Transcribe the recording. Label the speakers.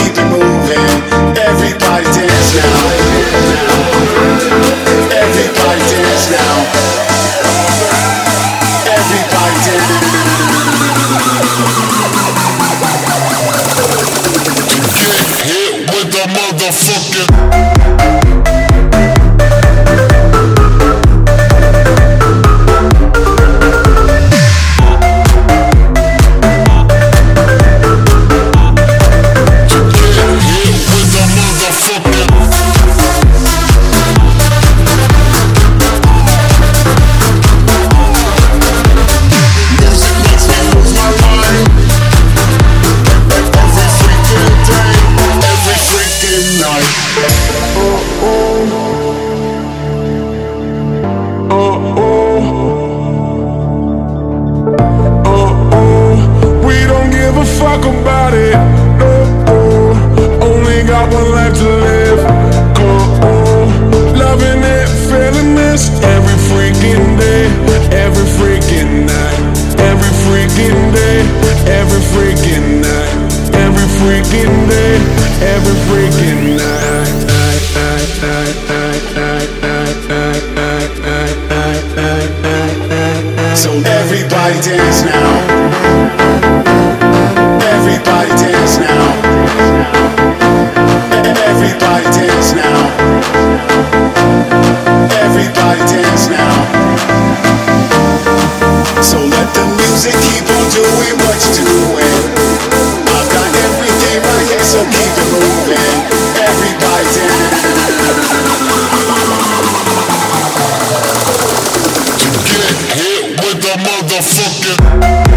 Speaker 1: keep it moving. Everybody dance now. Everybody dance now. Everybody dance.
Speaker 2: Get hit with the.
Speaker 3: got one life to live. Go on, loving it, feeling this every freaking day, every freaking night, every freaking day, every freaking night, every freaking day, every freaking night.
Speaker 1: So everybody dance now.
Speaker 2: Motherfucking.